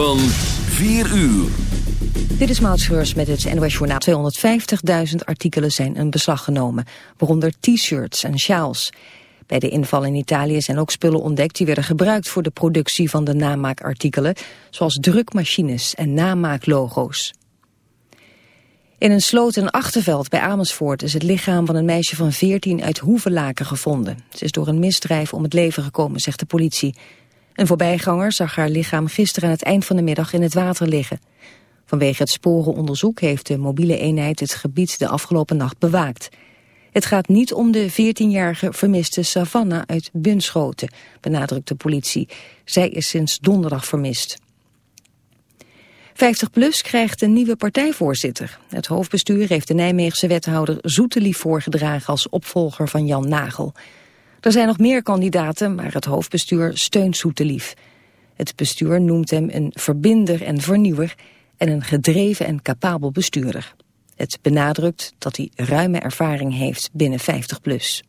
Van 4 uur. Dit is Maud met het NOS Journaal. 250.000 artikelen zijn in beslag genomen, waaronder t-shirts en sjaals. Bij de inval in Italië zijn ook spullen ontdekt die werden gebruikt voor de productie van de namaakartikelen, zoals drukmachines en namaaklogo's. In een sloot in Achterveld bij Amersfoort is het lichaam van een meisje van 14 uit Hoevelaken gevonden. Ze is door een misdrijf om het leven gekomen, zegt de politie. Een voorbijganger zag haar lichaam gisteren aan het eind van de middag in het water liggen. Vanwege het sporenonderzoek heeft de mobiele eenheid het gebied de afgelopen nacht bewaakt. Het gaat niet om de 14-jarige vermiste Savannah uit Bunschoten, benadrukt de politie. Zij is sinds donderdag vermist. 50PLUS krijgt een nieuwe partijvoorzitter. Het hoofdbestuur heeft de Nijmeegse wethouder Zoetelief voorgedragen als opvolger van Jan Nagel. Er zijn nog meer kandidaten, maar het hoofdbestuur steunt Soetelief. Het bestuur noemt hem een verbinder en vernieuwer en een gedreven en capabel bestuurder. Het benadrukt dat hij ruime ervaring heeft binnen 50PLUS.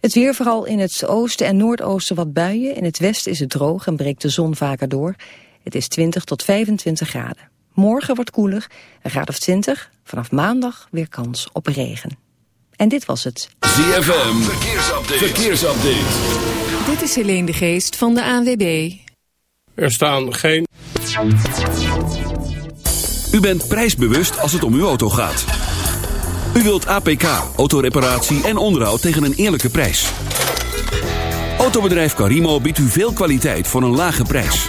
Het weer vooral in het oosten en noordoosten wat buien. In het westen is het droog en breekt de zon vaker door. Het is 20 tot 25 graden. Morgen wordt koeler, een graad of 20. Vanaf maandag weer kans op regen. En dit was het. ZFM, verkeersupdate. verkeersupdate. Dit is Helene de Geest van de ANWB. Er staan geen... U bent prijsbewust als het om uw auto gaat. U wilt APK, autoreparatie en onderhoud tegen een eerlijke prijs. Autobedrijf Carimo biedt u veel kwaliteit voor een lage prijs.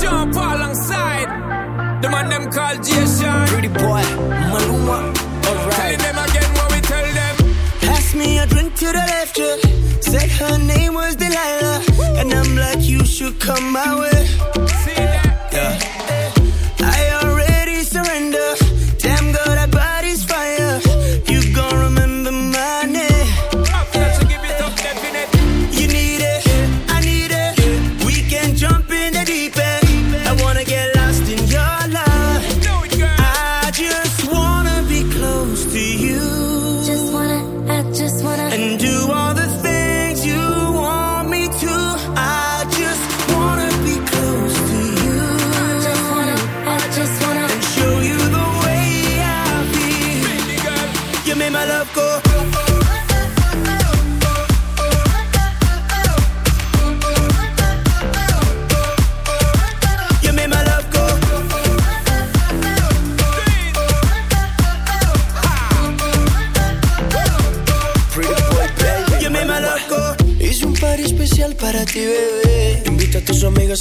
Sean Paul alongside the man them called Jason. Pretty boy, Maluma. Alright. Telling them again what we tell them. Pass me a drink to the left, yeah. Said her name was Delilah. And I'm like, you should come my way. See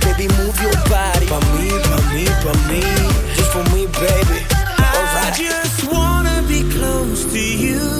baby move your body. Pa' me, pa' me, pa' me, Just for me, baby. Alright. I just wanna be close to you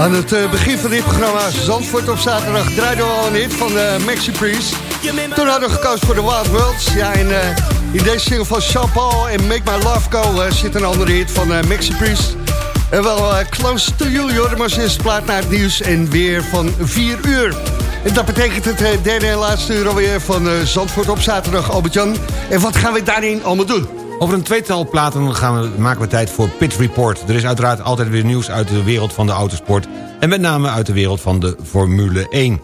Aan het eh, begin van dit programma, Zandvoort op zaterdag, draaiden we al een hit van uh, Maxi Priest. Toen hadden we gekozen voor de Wild Worlds. Ja, eh, in deze single van Sean Paul en Make My Love Go eh, zit een andere hit van eh, Maxi Priest. En wel eh, Close to You, joh, maar is plaat naar het nieuws en weer van 4 uur. En dat betekent het eh, derde en laatste uur alweer van eh, Zandvoort op zaterdag, Albert-Jan. En wat gaan we daarin allemaal doen? Over een tweetal platen gaan we, maken we tijd voor Pit Report. Er is uiteraard altijd weer nieuws uit de wereld van de autosport... en met name uit de wereld van de Formule 1.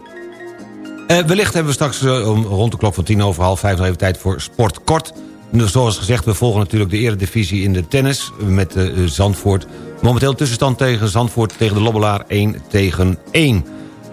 Eh, wellicht hebben we straks eh, om, rond de klok van tien over half vijf... nog even tijd voor Sport Kort. Zoals gezegd, we volgen natuurlijk de eredivisie in de tennis... met eh, Zandvoort. Momenteel tussenstand tegen Zandvoort tegen de Lobbelaar 1 tegen 1.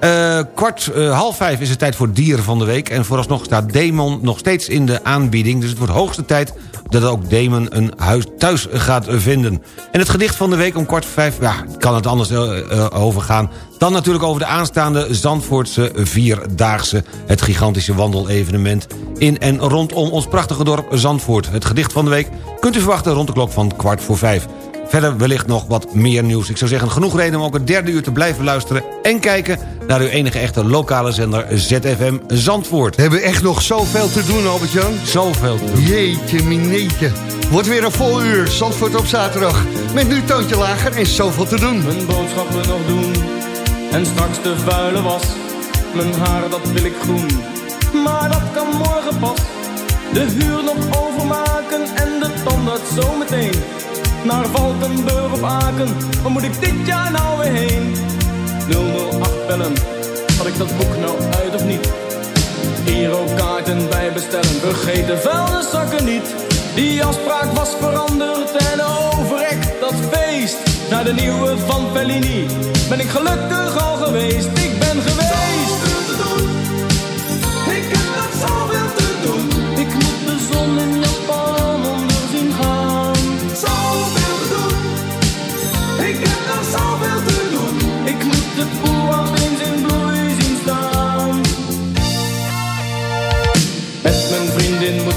Eh, kwart, eh, half vijf is het tijd voor dieren van de week. En vooralsnog staat Demon nog steeds in de aanbieding. Dus het wordt hoogste tijd dat ook Demon een huis thuis gaat vinden. En het gedicht van de week om kwart voor vijf... Ja, kan het anders eh, eh, overgaan. Dan natuurlijk over de aanstaande Zandvoortse Vierdaagse. Het gigantische wandelevenement in en rondom ons prachtige dorp Zandvoort. Het gedicht van de week kunt u verwachten rond de klok van kwart voor vijf. Verder wellicht nog wat meer nieuws. Ik zou zeggen, genoeg reden om ook het derde uur te blijven luisteren... en kijken naar uw enige echte lokale zender ZFM Zandvoort. Hebben we echt nog zoveel te doen, Albert-Jan? Zoveel te doen. Jeetje, mineetje. Wordt weer een vol uur, Zandvoort op zaterdag. Met nu toontje lager en zoveel te doen. Mijn boodschappen nog doen en straks de vuile was. Mijn haar dat wil ik groen, maar dat kan morgen pas. De huur nog overmaken en de tandarts zometeen. Naar Valkenburg op Aken, waar moet ik dit jaar nou weer heen? 008 bellen, had ik dat boek nou uit of niet? Girokaarten bij bestellen, vergeet de vuilniszakken niet. Die afspraak was veranderd en overrekt dat feest. Naar de nieuwe van Bellini ben ik gelukkig al geweest.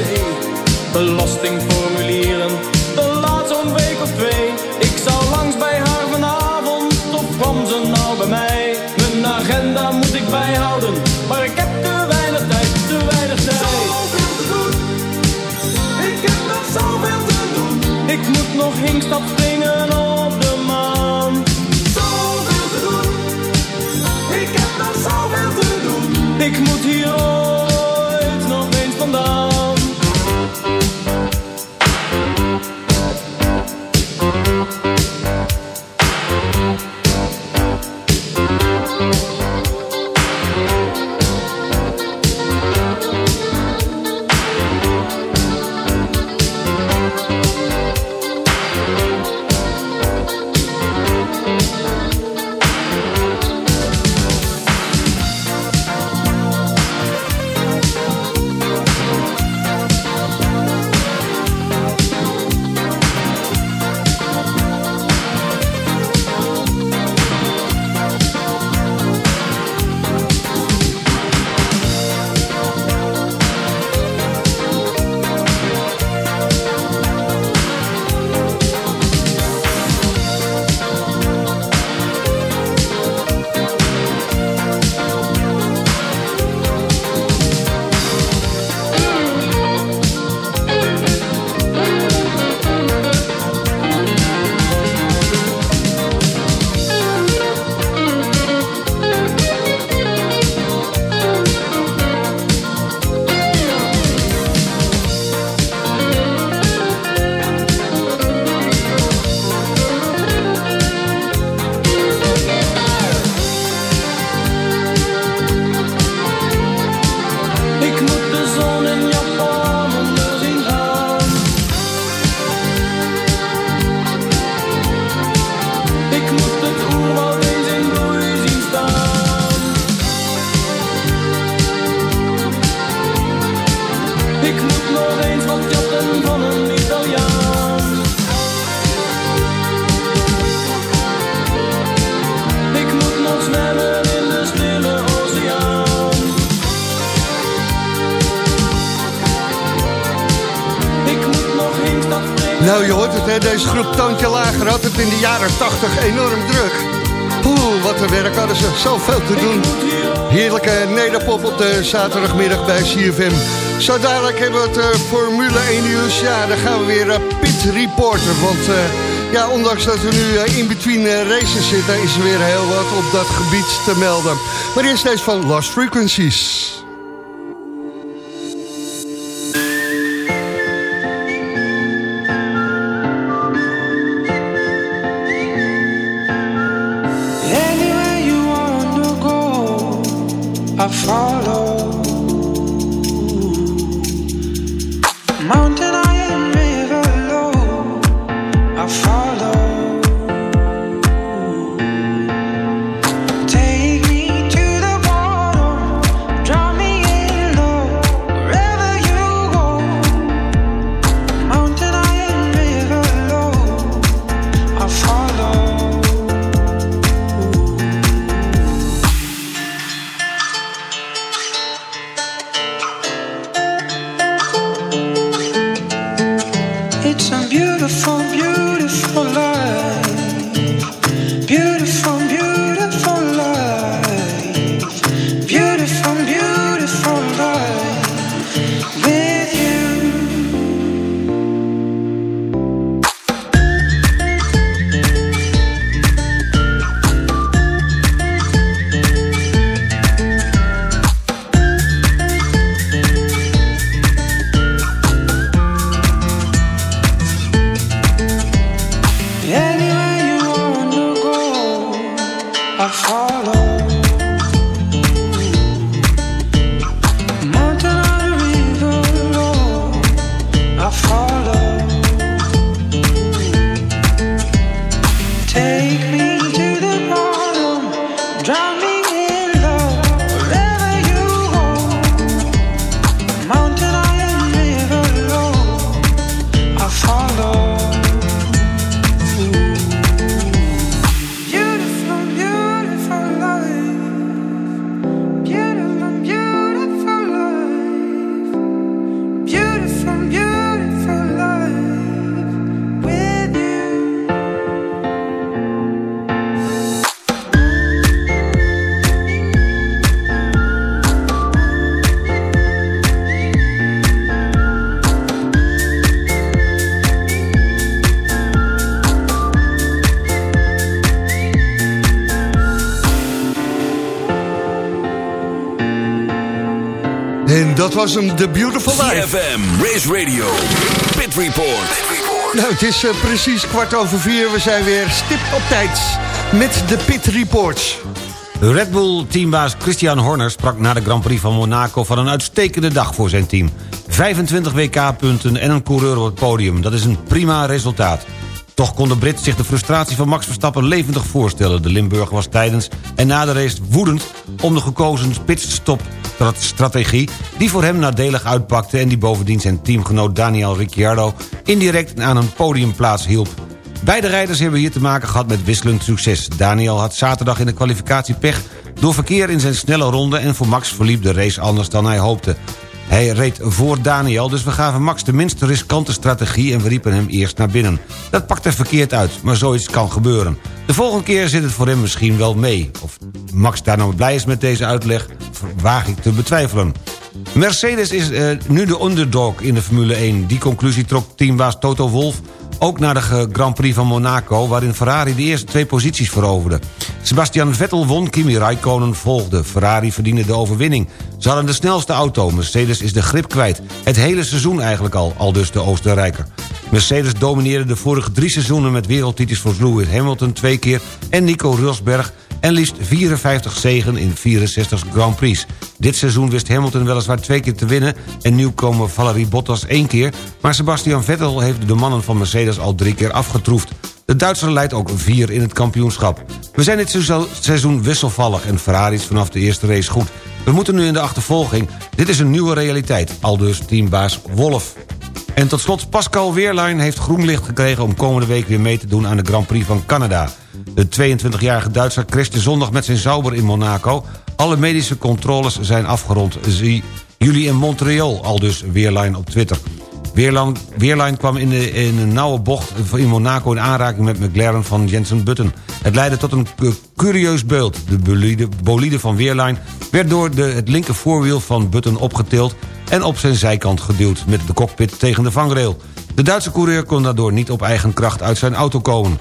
wc. Belastingformulieren. De laat zo'n week of twee. Ik zou langs bij haar vanavond. Of kwam ze nou bij mij? Mijn agenda moet ik bijhouden. Maar ik heb te weinig tijd. Te weinig tijd. Zoveel te doen. Ik heb nog zoveel te doen. Ik moet nog hinkstap springen op de maan. Zoveel te doen. Ik heb nog zoveel te doen. Ik moet hier handen van een Italiaan. Ik moet nog zwemmen in de stille oceaan. Ik moet nog springen. Nou, je hoort het, deze groep Toontje Lager had het in de jaren 80 enorm druk. Wat een werk hadden ze, zoveel te doen. Heerlijke nederpop op de zaterdagmiddag bij CFM. Zo dadelijk hebben we het eh, Formule 1 nieuws. Ja, dan gaan we weer eh, pit reporter. Want eh, ja, ondanks dat we nu in between races zitten... is er weer heel wat op dat gebied te melden. Maar eerst deze van Lost Frequencies. Was hem, The Beautiful Life. CFM, Race Radio, Pit Report. Nou, het is eh, precies kwart over vier. We zijn weer stip op tijd met de Pit Reports. Red Bull teambaas Christian Horner sprak na de Grand Prix van Monaco... van een uitstekende dag voor zijn team. 25 WK-punten en een coureur op het podium. Dat is een prima resultaat. Toch kon de Brit zich de frustratie van Max Verstappen levendig voorstellen. De Limburger was tijdens en na de race woedend... om de gekozen pitstop-strategie... die voor hem nadelig uitpakte... en die bovendien zijn teamgenoot Daniel Ricciardo... indirect aan een podiumplaats hielp. Beide rijders hebben hier te maken gehad met wisselend succes. Daniel had zaterdag in de kwalificatie pech... door verkeer in zijn snelle ronde... en voor Max verliep de race anders dan hij hoopte. Hij reed voor Daniel, dus we gaven Max de minst riskante strategie... en we riepen hem eerst naar binnen. Dat pakte verkeerd uit, maar zoiets kan gebeuren. De volgende keer zit het voor hem misschien wel mee. Of Max daar nou blij is met deze uitleg, waag ik te betwijfelen. Mercedes is eh, nu de underdog in de Formule 1. Die conclusie trok teambaas Toto Wolff ook naar de Grand Prix van Monaco... waarin Ferrari de eerste twee posities veroverde. Sebastian Vettel won, Kimi Raikkonen volgde. Ferrari verdiende de overwinning. Ze hadden de snelste auto, Mercedes is de grip kwijt. Het hele seizoen eigenlijk al, al dus de Oostenrijker. Mercedes domineerde de vorige drie seizoenen met wereldtitels voor Lewis Hamilton twee keer... en Nico Rosberg en liefst 54 zegen in 64 Grand Prix. Dit seizoen wist Hamilton weliswaar twee keer te winnen... en nieuwkomer Valerie Bottas één keer... maar Sebastian Vettel heeft de mannen van Mercedes al drie keer afgetroefd. De Duitser leidt ook vier in het kampioenschap. We zijn dit seizoen- wisselvallig en Ferrari is vanaf de eerste race goed. We moeten nu in de achtervolging. Dit is een nieuwe realiteit, aldus teambaas Wolf. En tot slot, Pascal Weerlein heeft groen licht gekregen... om komende week weer mee te doen aan de Grand Prix van Canada. De 22-jarige Duitser crashte zondag met zijn Sauber in Monaco. Alle medische controles zijn afgerond. Zie jullie in Montreal, al dus Weerlein op Twitter. Weerlein kwam in, een nauwe bocht in Monaco in aanraking met McLaren van Jensen Button. Het leidde tot een cu- curieus beeld. De bolide, bolide van Weerlein werd door de, het linker voorwiel van Button opgetild... en op zijn zijkant geduwd met de cockpit tegen de vangrail. De Duitse coureur kon daardoor niet op eigen kracht uit zijn auto komen.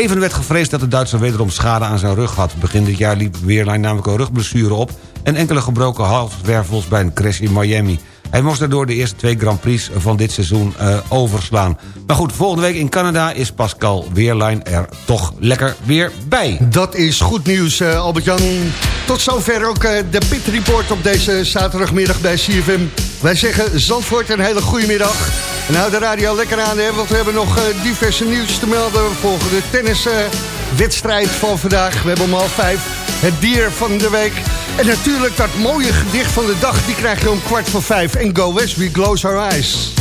Even werd gevreesd dat de Duitser wederom schade aan zijn rug had. Begin dit jaar liep Weerlein namelijk een rugblessure op... en enkele gebroken halswervels bij een crash in Miami. Hij moest daardoor de eerste twee Grand Prix van dit seizoen eh, overslaan. Maar goed, volgende week in Canada is Pascal Weerlein er toch lekker weer bij. Dat is goed nieuws, eh, Albert-Jan. Tot zover ook eh, de Pit Report op deze zaterdagmiddag bij CFM. Wij zeggen Zandvoort een hele goede middag. En hou de radio lekker aan, hè, want we hebben nog eh, diverse nieuws te melden. We volgen de tenniswedstrijd van vandaag. We hebben om half vijf het dier van de week. En natuurlijk dat mooie gedicht van de dag, die krijg je om kwart voor vijf. En Go West, we close our eyes.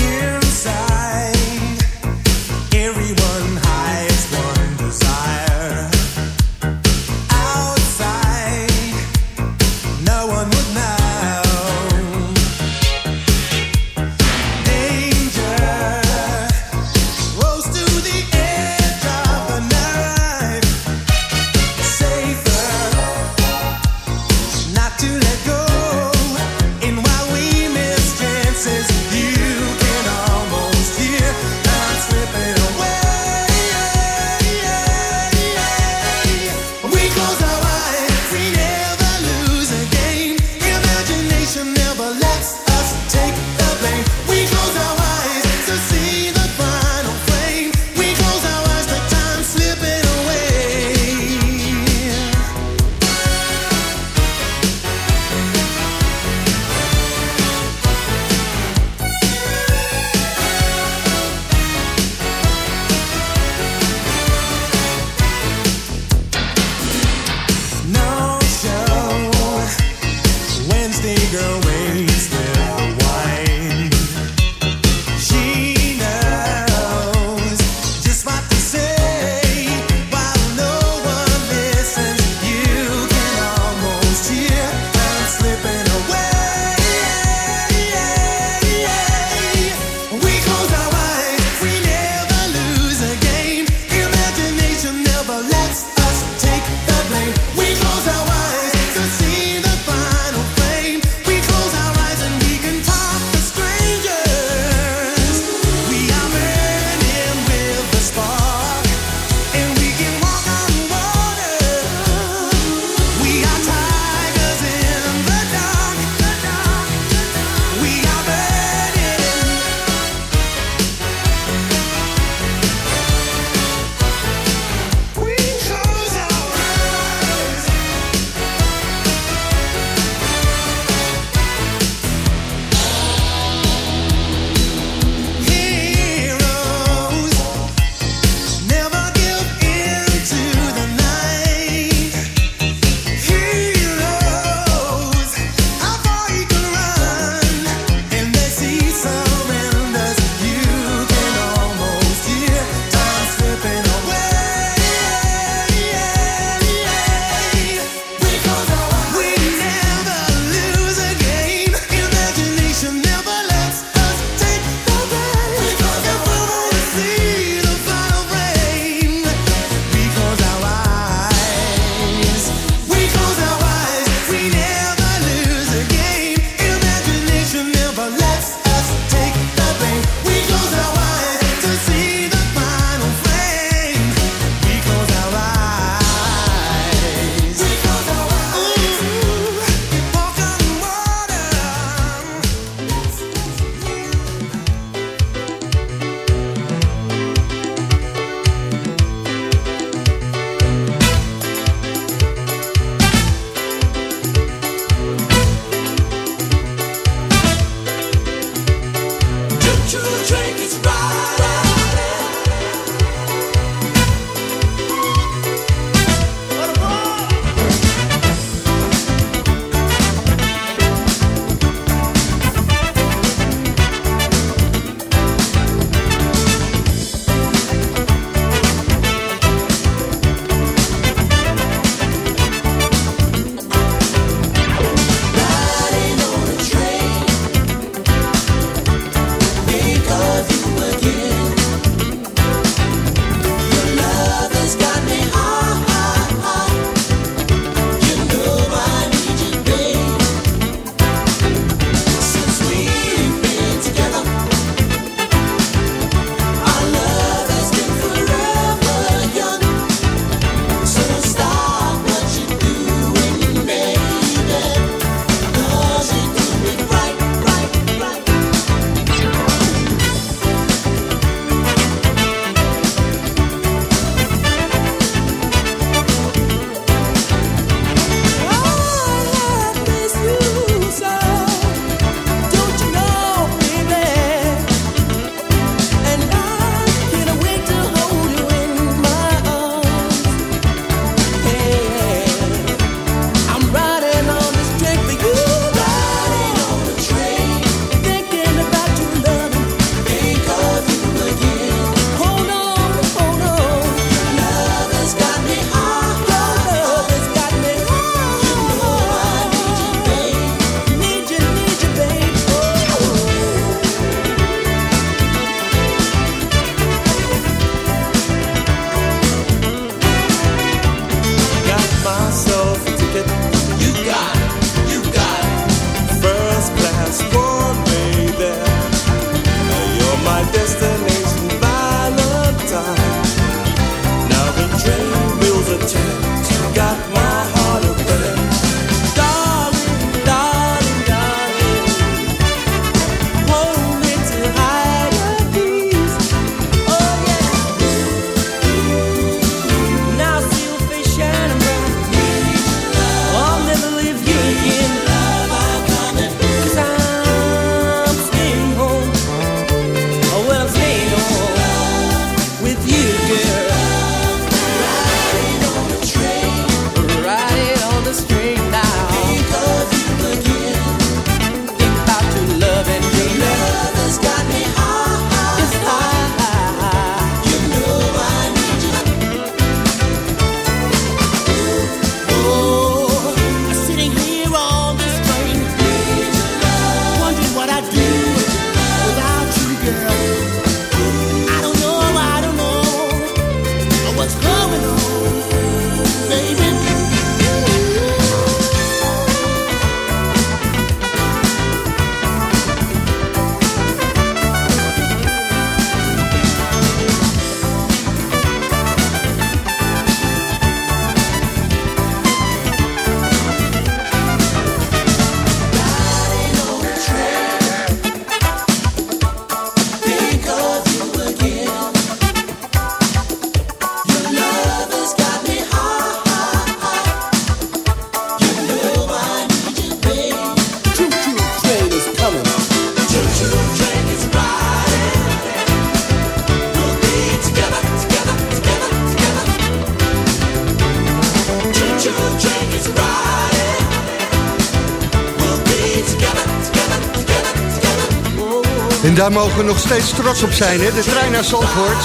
Daar mogen we nog steeds trots op zijn, hè? De trein naar Zandvoort.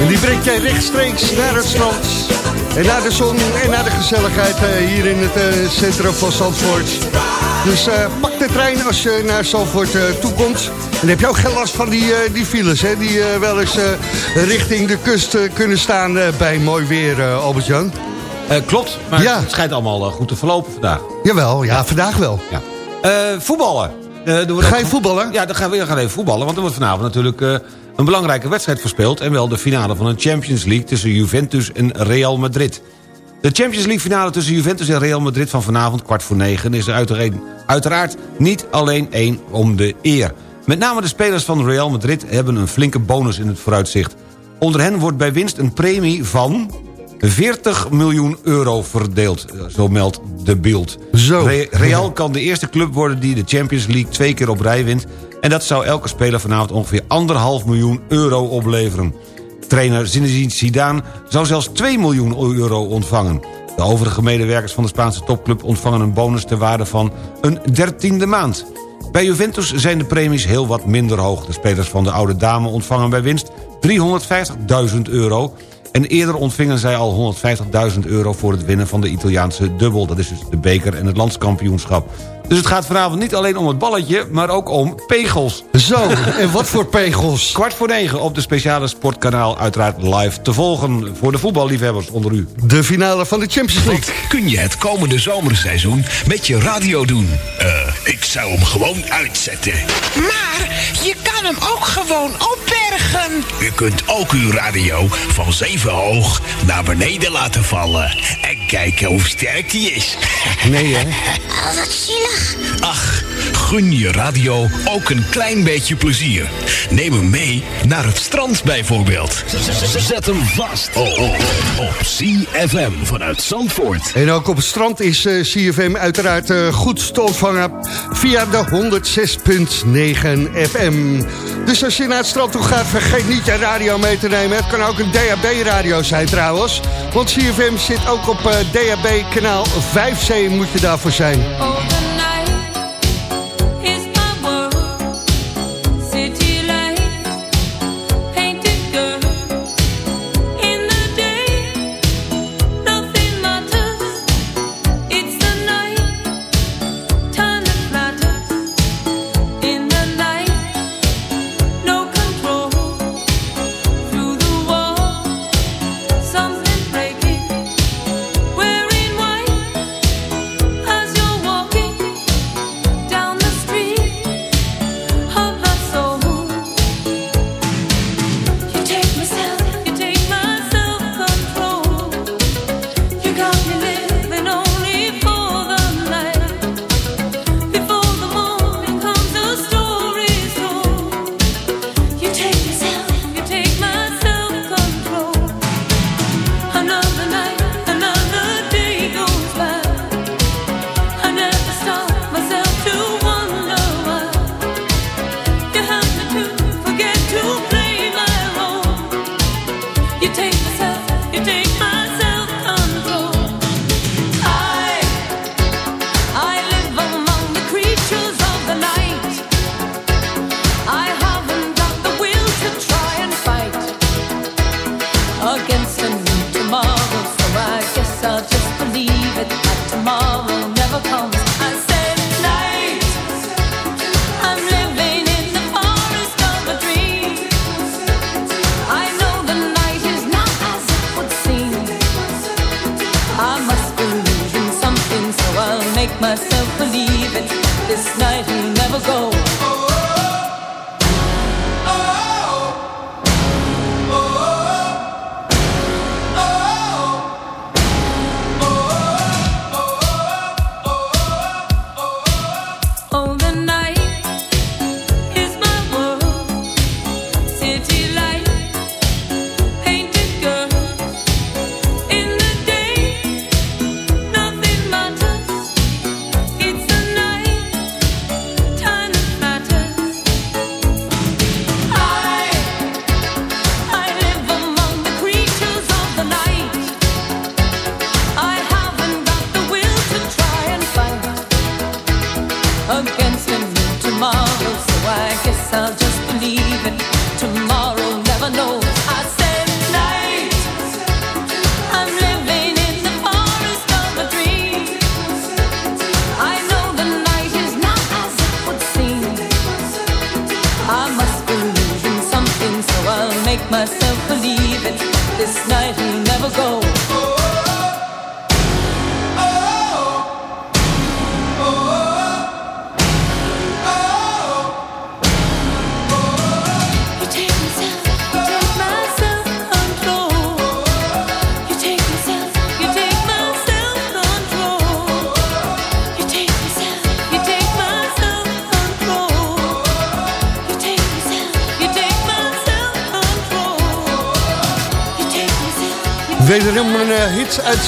En die brengt jij rechtstreeks naar het strand. En naar de zon en naar de gezelligheid eh, hier in het eh, centrum van Zandvoort. Dus eh, pak de trein als je naar Zandvoort eh, toekomt. En dan heb je ook geen last van die, die files, hè? Die wel eens richting de kust kunnen staan bij mooi weer, Albert-Jan. Klopt, maar het schijnt allemaal goed te verlopen vandaag. Jawel, ja, vandaag wel. Ja. Voetballen. Wordt Ga je voetballen? Ja, dan gaan we, gaan even voetballen. Want er wordt vanavond natuurlijk eh, een belangrijke wedstrijd verspeeld. En wel de finale van een Champions League tussen Juventus en Real Madrid. De Champions League finale tussen Juventus en Real Madrid van vanavond kwart voor negen... is er uiteraard, uiteraard niet alleen één om de eer. Met name de spelers van Real Madrid hebben een flinke bonus in het vooruitzicht. Onder hen wordt bij winst een premie van 40 miljoen euro verdeeld, eh, zo meldt de beeld. Zo. Re- Real kan de eerste club worden die de Champions League twee keer op rij wint... en dat zou elke speler vanavond ongeveer anderhalf miljoen euro opleveren. Trainer Zinedine Zidane zou zelfs 2 miljoen euro ontvangen. De overige medewerkers van de Spaanse topclub ontvangen een bonus ter waarde van een dertiende maand. Bij Juventus zijn de premies heel wat minder hoog. De spelers van de oude dame ontvangen bij winst 350.000 euro... en eerder ontvingen zij al 150.000 euro voor het winnen van de Italiaanse dubbel. Dat is dus de beker en het landskampioenschap. Dus het gaat vanavond niet alleen om het balletje, maar ook om pegels. Zo, en wat voor pegels? Kwart voor negen op de speciale sportkanaal uiteraard live te volgen... voor de voetballiefhebbers onder u. De finale van de Champions League. Kun je het komende zomerseizoen met je radio doen? Eh, ik zou hem gewoon uitzetten. Maar je kan hem ook gewoon opbergen. U kunt ook uw radio van zeven hoog naar beneden laten vallen. En kijken hoe sterk die is. Nee, hè? Oh, wat zielig. Ach, gun je radio ook een klein beetje plezier. Neem hem mee naar het strand bijvoorbeeld. Zet hem vast oh, oh, oh, op CFM vanuit Zandvoort. En ook op het strand is eh, CFM uiteraard eh, goed te ontvangen via de 106.9 FM. Dus als je naar het strand toe gaat, vergeet niet je radio mee te nemen. Het kan ook een DHB-radio zijn trouwens. Want CFM zit ook op eh, DHB kanaal 5C moet je daarvoor zijn.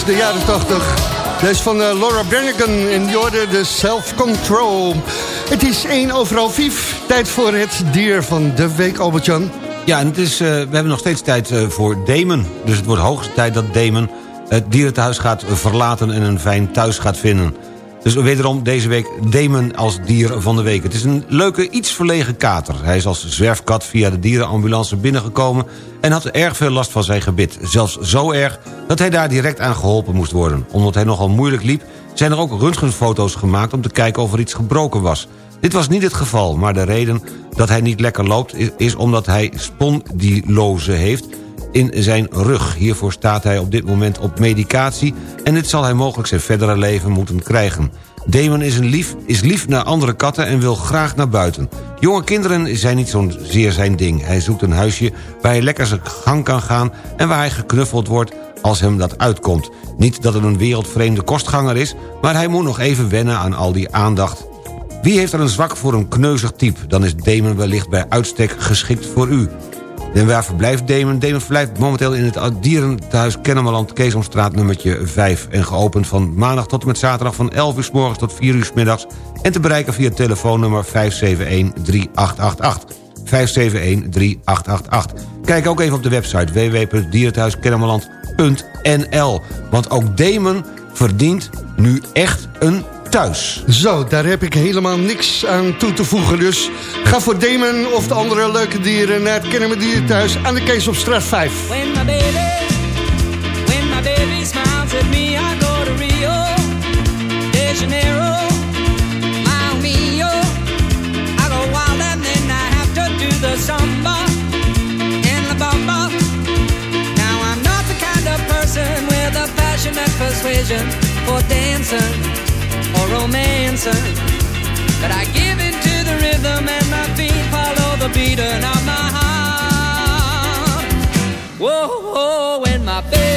De jaren 80. Deze van eh, Laura Branigan in orde de Self Control. Het is 1 overal 5. Tijd voor het dier van de week, Albert-Jan. Ja, en het is, eh, we hebben nog steeds tijd eh, voor Damon. Dus het wordt hoogste tijd dat Damon het dierentehuis gaat verlaten... en een fijn thuis gaat vinden. Dus wederom deze week Damon als dier van de week. Het is een leuke, iets verlegen kater. Hij is als zwerfkat via de dierenambulance binnengekomen... en had erg veel last van zijn gebit. Zelfs zo erg dat hij daar direct aan geholpen moest worden. Omdat hij nogal moeilijk liep... zijn er ook röntgenfoto's gemaakt om te kijken of er iets gebroken was. Dit was niet het geval, maar de reden dat hij niet lekker loopt... is, is omdat hij spondylose heeft in zijn rug. Hiervoor staat hij op dit moment op medicatie... en dit zal hij mogelijk zijn verdere leven moeten krijgen. Damon is, een lief, is lief naar andere katten en wil graag naar buiten. Jonge kinderen zijn niet zozeer zijn ding. Hij zoekt een huisje waar hij lekker zijn gang kan gaan... en waar hij geknuffeld wordt als hem dat uitkomt. Niet dat het een wereldvreemde kostganger is... maar hij moet nog even wennen aan al die aandacht. Wie heeft er een zwak voor een kneuzig type? Dan is Damon wellicht bij uitstek geschikt voor u. En waar verblijft Damon? Damon verblijft momenteel in het dierenthuis Kennemerland... Keesomstraat nummertje 5. En geopend van maandag tot en met zaterdag van 11 uur s morgens tot 4 uur s middags. En te bereiken via telefoonnummer 571-3888. 571-3888. Kijk ook even op de website www.dierenthuiskennemerland.nl. Want ook Damon verdient nu echt een thuis. Zo, daar heb ik helemaal niks aan toe te voegen. Dus ga voor Damon of de andere leuke dieren... naar het Kennemer Dierenthuis aan de Kees op straat 5. When my baby, when my baby smiles at me, I go to Rio de Janeiro. Mile mio, I go wild and then I have to do the samba and the bamba. Now I'm not the kind of person with a passionate persuasion for dancing or romancing, but I give in to the rhythm and my feet follow the beating of my heart. Whoa, whoa, when my baby,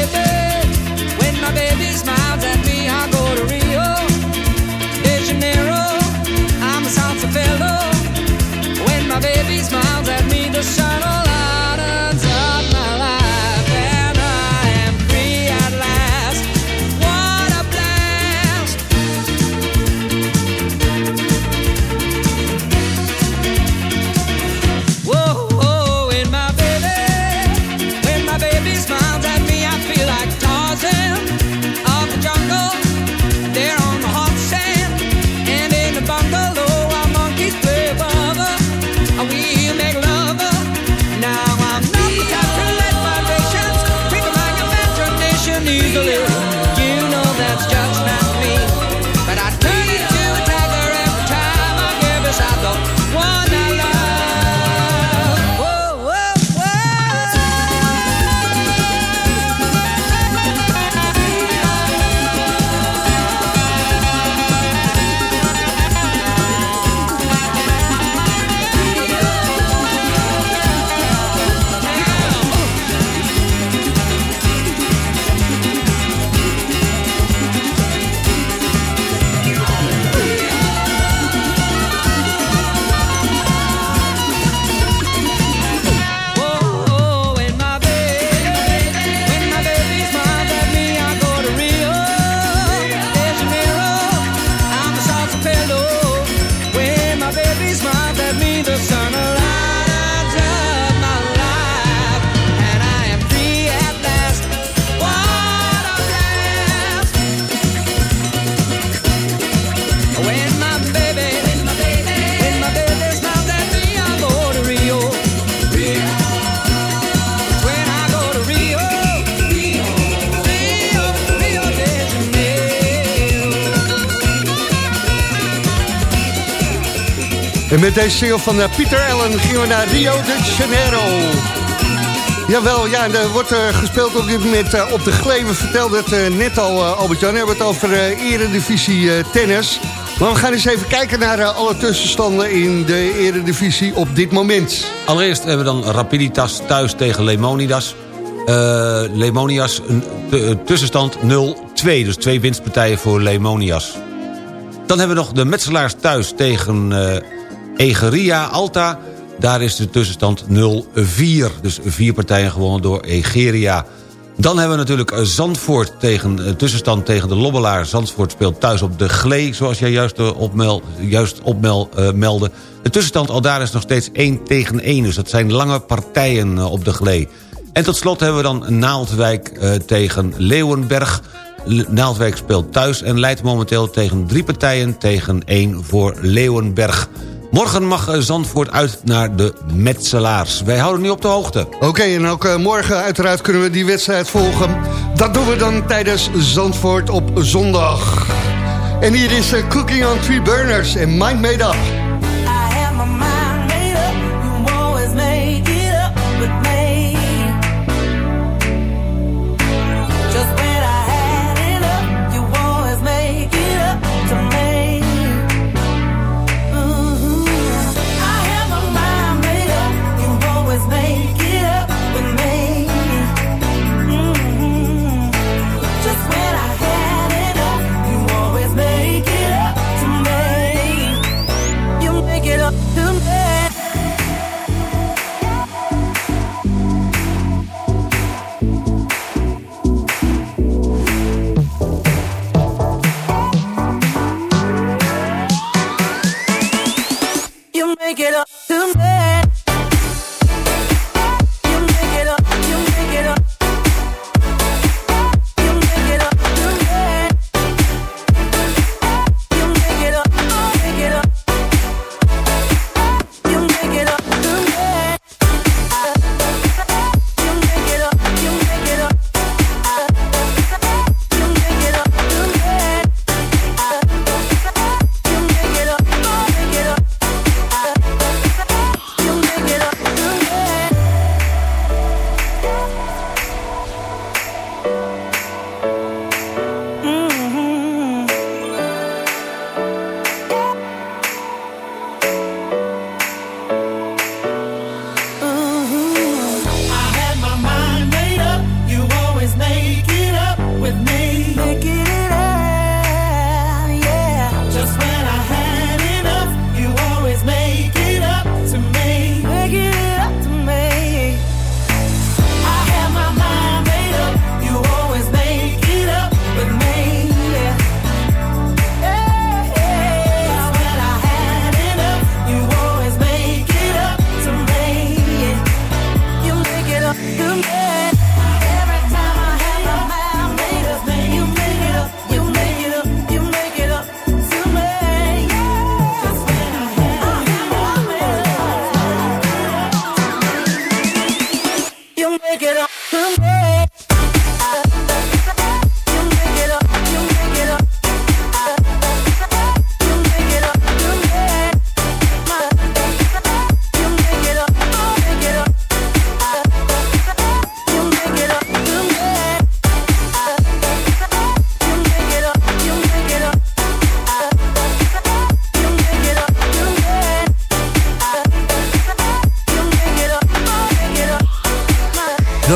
met deze single van eh, Pieter Allen gingen we naar Rio de Janeiro. Jawel, ja, er wordt eh, gespeeld op dit moment eh, op de Glee. We vertelden het net al, Albert-Jan. We hebben het over eredivisie tennis. Maar we gaan eens even kijken naar alle tussenstanden in de eredivisie op dit moment. Allereerst hebben we dan Rapiditas thuis tegen Lemonidas. Lemonias, een tussenstand 0-2. Dus twee winstpartijen voor Lemonias. Dan hebben we nog de Metselaars thuis tegen Egeria Alta. Daar is de tussenstand 0-4. Dus vier partijen gewonnen door Egeria. Dan hebben we natuurlijk eh, Zandvoort tegen eh, tussenstand tegen de Lobbelaar. Zandvoort speelt thuis op de Glee, zoals jij juist, eh, opmel, juist opmel, meldde. De tussenstand al daar is nog steeds 1 tegen 1. Dus dat zijn lange partijen op de Glee. En tot slot hebben we dan Naaldwijk tegen Leeuwenberg. Le- Naaldwijk speelt thuis en leidt momenteel tegen drie partijen... tegen één voor Leeuwenberg. Morgen mag eh, Zandvoort uit naar de Metselaars. Wij houden nu op de hoogte. Oké, en ook eh, morgen uiteraard kunnen we die wedstrijd volgen. Dat doen we dan tijdens Zandvoort op zondag. En hier is eh, Cooking on Three Burners en Mind Made Up.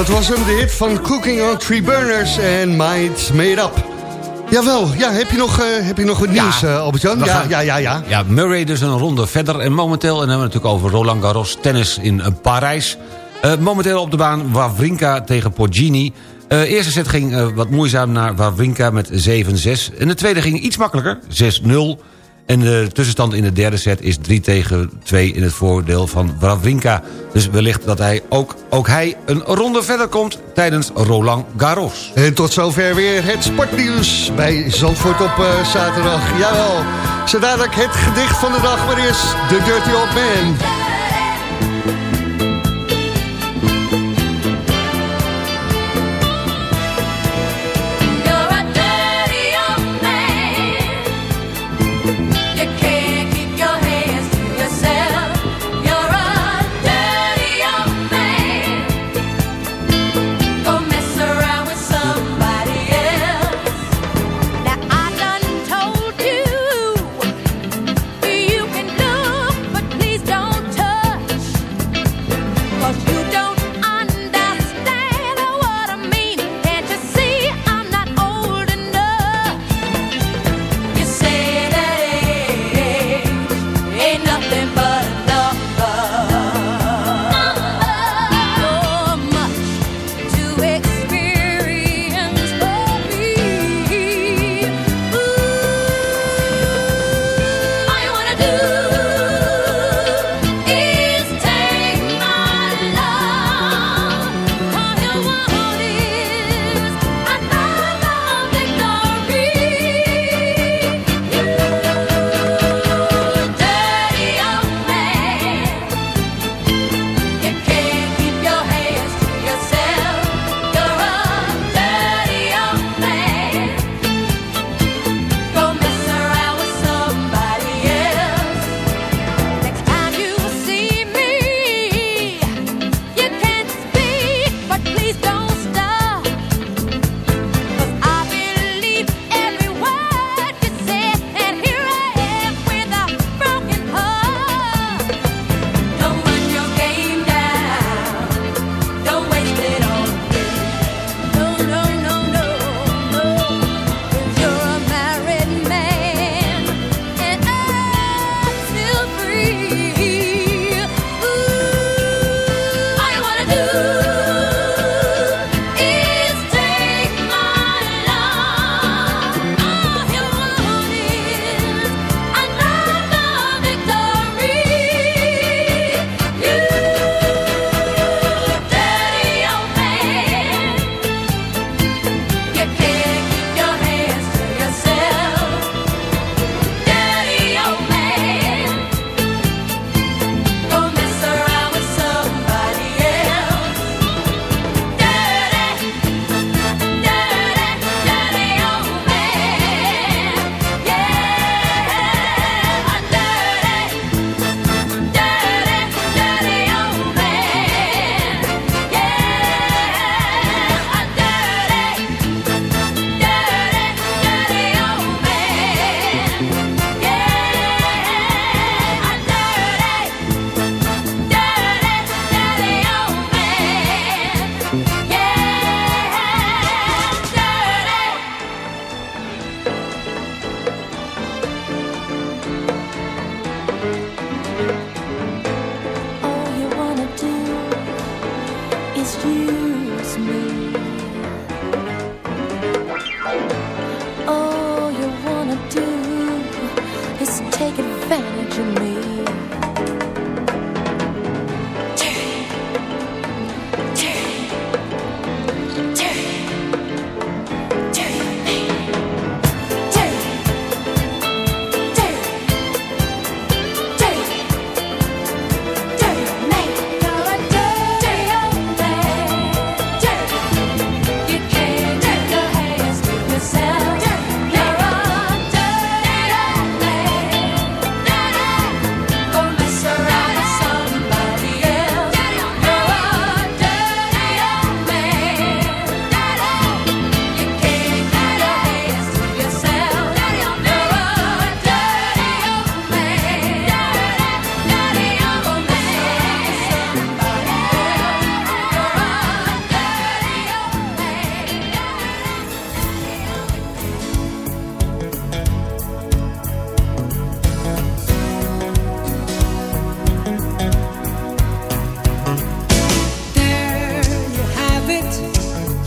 Was hem, de hit van Cooking on Three Burners en Mind Made Up. Jawel, ja, heb je nog, eh, heb je nog wat nieuws, eh, Albert-Jan? Ja, ja, ja, ja. Ja, Murray dus een ronde verder. En momenteel, en dan hebben we het natuurlijk over Roland Garros tennis in eh, Parijs. Momenteel op de baan Wawrinka tegen Poggini. Eh eerste set ging wat moeizaam naar Wawrinka met 7-6. En de tweede ging iets makkelijker, 6-0. En de tussenstand in de derde set is 3 tegen 2 in het voordeel van Wawrinka. Dus wellicht dat hij ook, ook hij een ronde verder komt tijdens Roland Garros. En tot zover weer het sportnieuws bij Zandvoort op eh, zaterdag. Jawel, zo dadelijk het gedicht van de dag, maar eerst The Dirty Old Man.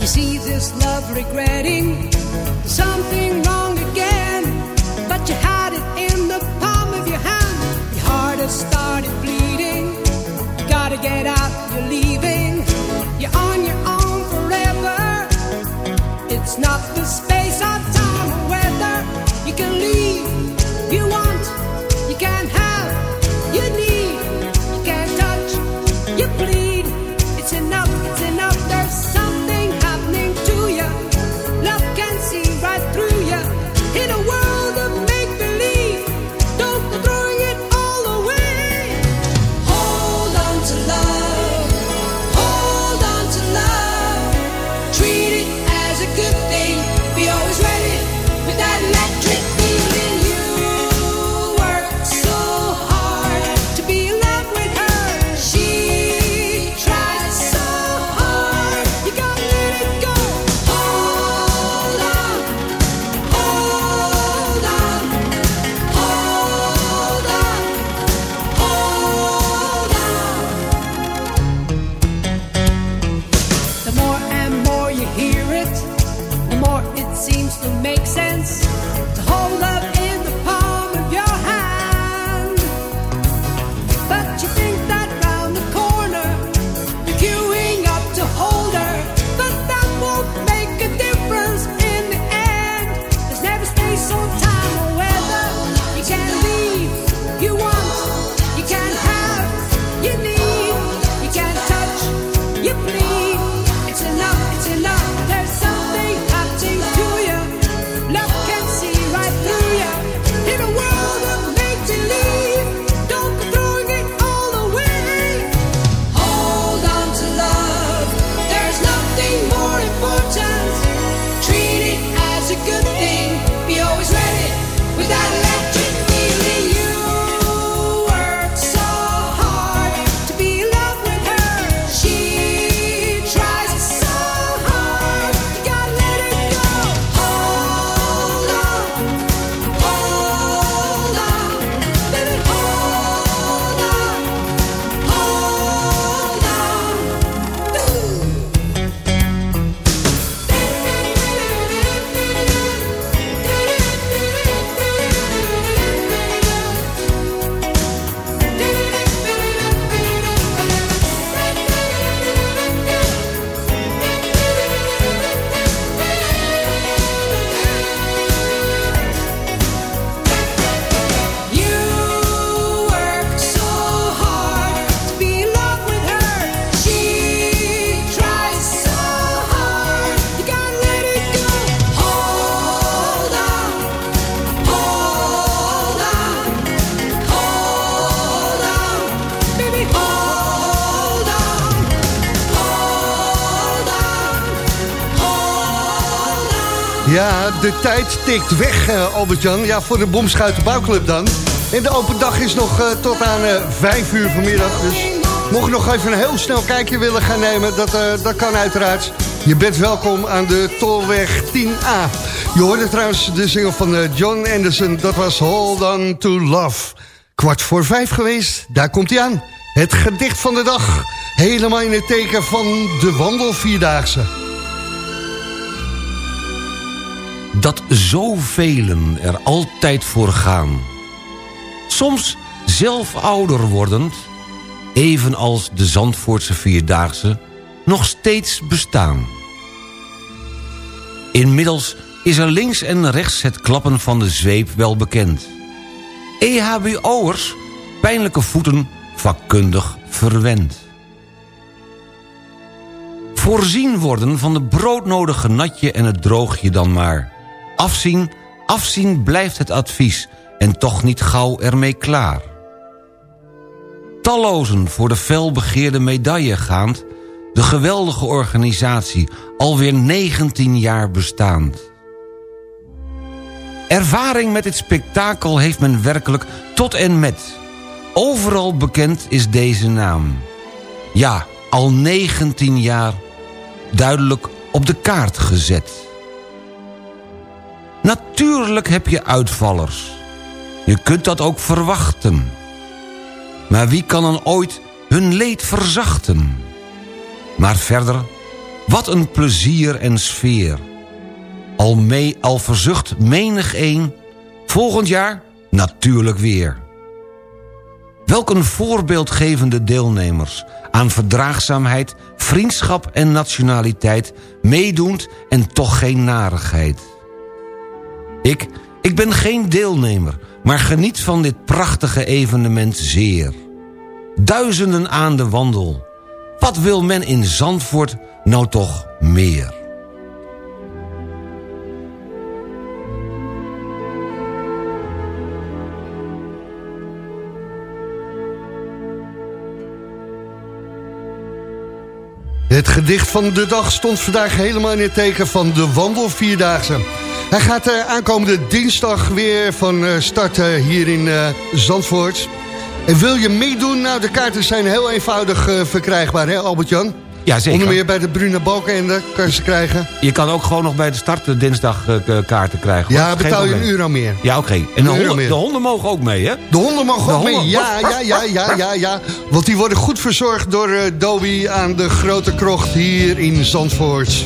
You see this love regretting something wrong again, but you had it in the palm of your hand. Your heart has started bleeding. You gotta get out, you're leaving. You're on your own forever. It's not the space of time or weather. You can leave. de tijd tikt weg, eh, Albert-Jan. Ja, voor de Bomschuitenbouwclub dan. En de open dag is nog eh, tot aan eh, 5 uur vanmiddag. Dus mocht je nog even een heel snel kijkje willen gaan nemen, dat, dat kan uiteraard. Je bent welkom aan de Tolweg 10A. Je hoorde trouwens de single van John Anderson. Dat was Hold On To Love. Kwart voor vijf geweest, daar komt hij aan. Het gedicht van de dag. Helemaal in het teken van de wandelvierdaagse. dat zovelen er altijd voor gaan. Soms zelf ouder wordend, evenals de Zandvoortse Vierdaagse, nog steeds bestaan. Inmiddels is er links en rechts het klappen van de zweep wel bekend. EHBO'ers, pijnlijke voeten, vakkundig verwend. Voorzien worden van de broodnodige natje en het droogje dan maar. Afzien, afzien blijft het advies en toch niet gauw ermee klaar. Tallozen voor de felbegeerde medaille gaand... de geweldige organisatie, alweer 19 jaar bestaand. Ervaring met dit spektakel heeft men werkelijk tot en met. Overal bekend is deze naam. Ja, al 19 jaar duidelijk op de kaart gezet. Natuurlijk heb je uitvallers. Je kunt dat ook verwachten. Maar wie kan dan ooit hun leed verzachten? Maar verder, wat een plezier en sfeer. Al, mee, al verzucht menig een, volgend jaar natuurlijk weer. Welk een voorbeeldgevende deelnemers aan verdraagzaamheid, vriendschap en nationaliteit... meedoend en toch geen narigheid. Ik, ik ben geen deelnemer, maar geniet van dit prachtige evenement zeer. Duizenden aan de wandel. Wat wil men in Zandvoort nou toch meer? Het gedicht van de dag stond vandaag helemaal in het teken van de wandelvierdaagse. Hij gaat uh, aankomende dinsdag weer van uh, start uh, hier in Zandvoort. En wil je meedoen? Nou, de kaarten zijn heel eenvoudig verkrijgbaar, hè Albert-Jan? Ja, zeker. Onder meer bij de Bruna Balkenende kan je ze krijgen. Je kan ook gewoon nog bij de start dinsdag kaarten krijgen. Ja, betaal je een euro meer. Ja, oké. Okay. En de honden, de honden, mogen ook mee, hè? De honden mogen de ook honden. mee, ja, ja, ja, ja, ja, ja. Want die worden goed verzorgd door uh, Dobie aan de Grote Krocht hier in Zandvoort.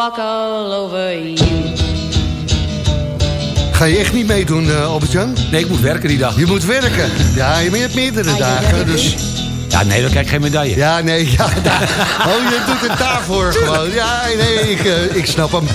walk all over you. Ga je echt niet meedoen, uh, Albert-Jan? Nee, ik moet werken die dag. Je moet werken. Ja, je hebt meerdere dagen, dus... Ja, nee, dan krijg ik geen medaille. Ja, nee, ja. Oh, je doet het daarvoor gewoon. Ja, nee, ik, eh, ik snap hem.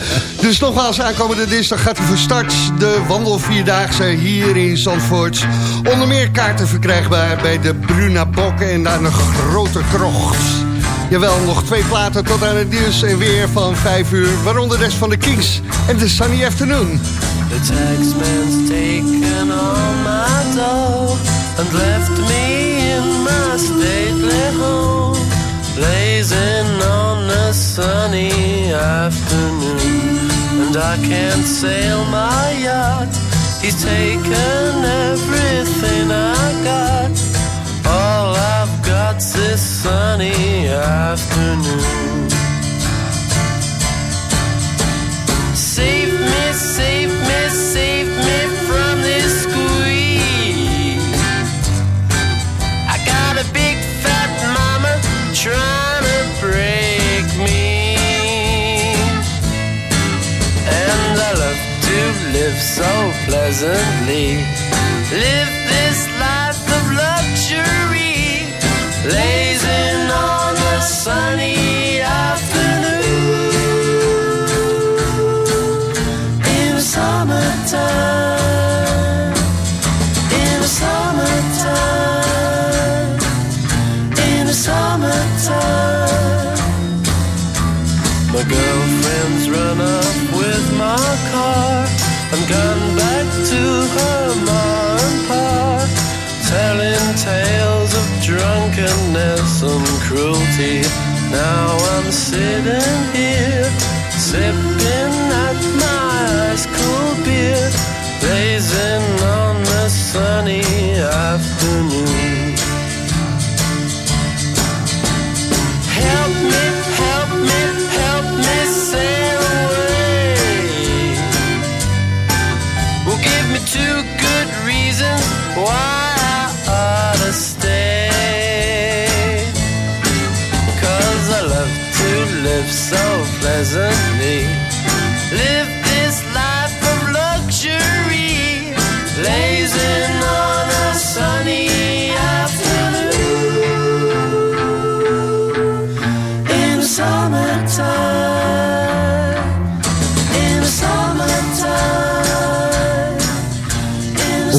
Dus nogmaals, aankomende dinsdag gaat hij voor start. De wandelvierdaagse hier in Zandvoort. Onder meer kaarten verkrijgbaar bij de Bruna Bokken en daar een grote krocht. Jawel, nog twee platen tot aan het nieuws en weer van 5 uur. Waaronder de rest van de Kings en de Sunny Afternoon. The taxman's taken all my dough and left me in my stately home, blazing on a sunny afternoon. And I can't sail my yacht. He's taken everything I got. This sunny afternoon. Save me, save me, save me from this squeeze. I got a big fat mama trying to break me. And I love to live so pleasantly. Live this life of luxury. A sunny afternoon. In the summertime, in the summertime, in the summertime. My girlfriend's run off with my car and gone back to her mom and telling tales of drunkenness and. Now I'm sitting here, sipping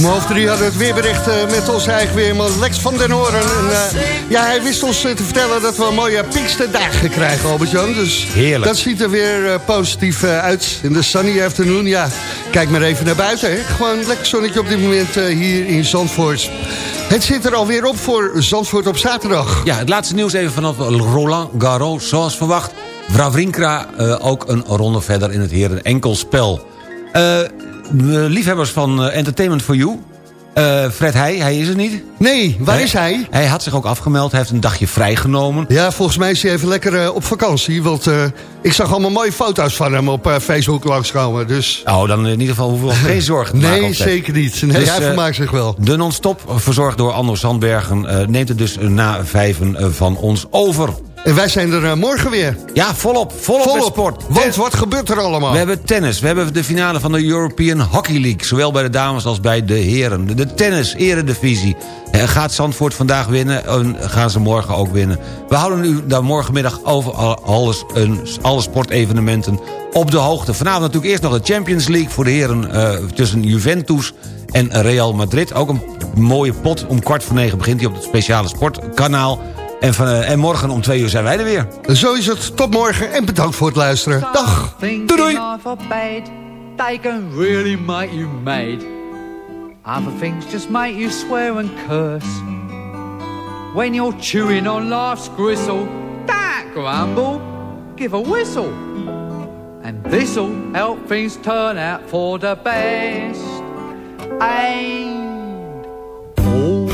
half drie hadden we het weerbericht eh, met onze eigen weerman Lex van den Hoorn. En, eh, ja, hij wist ons eh, te vertellen dat we mooie Pinksterdagen krijgen, Albert-Jan. Dus Heerlijk. dat ziet er weer positief uit. In de sunny afternoon, ja, kijk maar even naar buiten. Hè. Gewoon lekker zonnetje op dit moment hier in Zandvoort. Het zit er alweer op voor Zandvoort op zaterdag. Ja, het laatste nieuws even vanaf Roland Garros. Zoals verwacht, Wawrinka ook een ronde verder in het heren enkelspel. Eh, de liefhebbers van eh, Entertainment for You... eh, Fred Heij, hij is er niet. Nee, waar is hij? Hij had zich ook afgemeld, hij heeft een dagje vrijgenomen. Ja, volgens mij is hij even lekker eh, op vakantie. Want ik zag allemaal mooie foto's van hem op Facebook langskomen. Dus... Oh, dan in ieder geval hoeven we ons geen zorgen te maken. Nee, zeker niet. Nee, Dus, hij vermaakt zich wel. De non-stop, verzorgd door Anders Zandbergen... eh, neemt het dus na vijven van ons over. En wij zijn er eh, morgen weer. Ja, volop, volop, sport. Want wat gebeurt er allemaal? We hebben tennis. We hebben de finale van de European Hockey League. Zowel bij de dames als bij de heren. De, tennis, eredivisie. Eh, Gaat Zandvoort vandaag winnen en gaan ze morgen ook winnen. We houden u daar morgenmiddag over al- alles, een, alle sportevenementen op de hoogte. Vanavond natuurlijk eerst nog de Champions League voor de heren eh, tussen Juventus en Real Madrid. Ook een mooie pot. Om kwart voor negen begint hij op het speciale sportkanaal. En, van, eh, en morgen om twee uur zijn wij er weer. Zo is het. Tot morgen en bedankt voor het luisteren. Dag. Doei doei. they can really make you mad. Other things just make you swear and curse. When you're chewing on life's gristle, don't grumble, give a whistle. And this'll help things turn out for the best. And